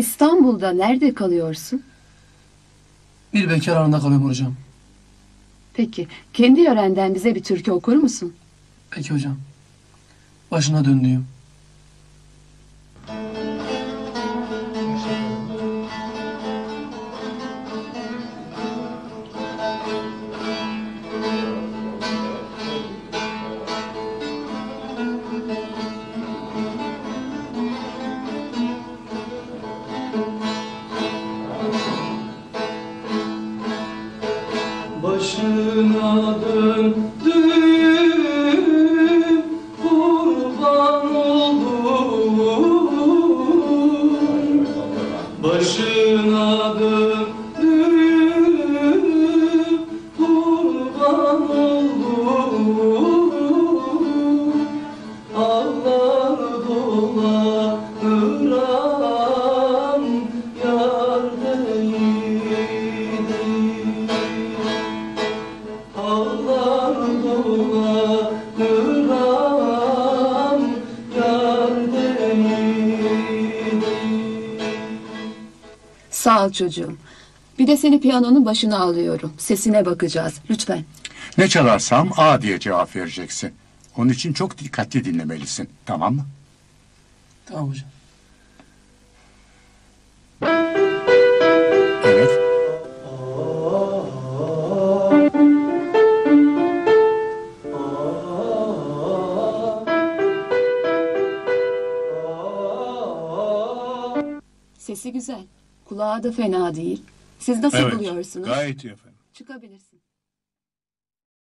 İstanbul'da nerede kalıyorsun? Bir bekar arasında kalıyorum hocam. Peki, kendi yörenden bize bir türkü okur musun? Peki hocam. Başına döndüğüm. Başına döndüm kurban oldum. Başına döndüm Sağ ol çocuğum. Bir de seni piyanonun başına alıyorum. Sesine bakacağız. Lütfen. Ne çalarsam A diye cevap vereceksin. Onun için çok dikkatli dinlemelisin. Tamam mı? Tamam hocam. Sesi güzel. Kulağı da fena değil. Siz nasıl evet. buluyorsunuz? Gayet iyi efendim. Çıkabilirsin.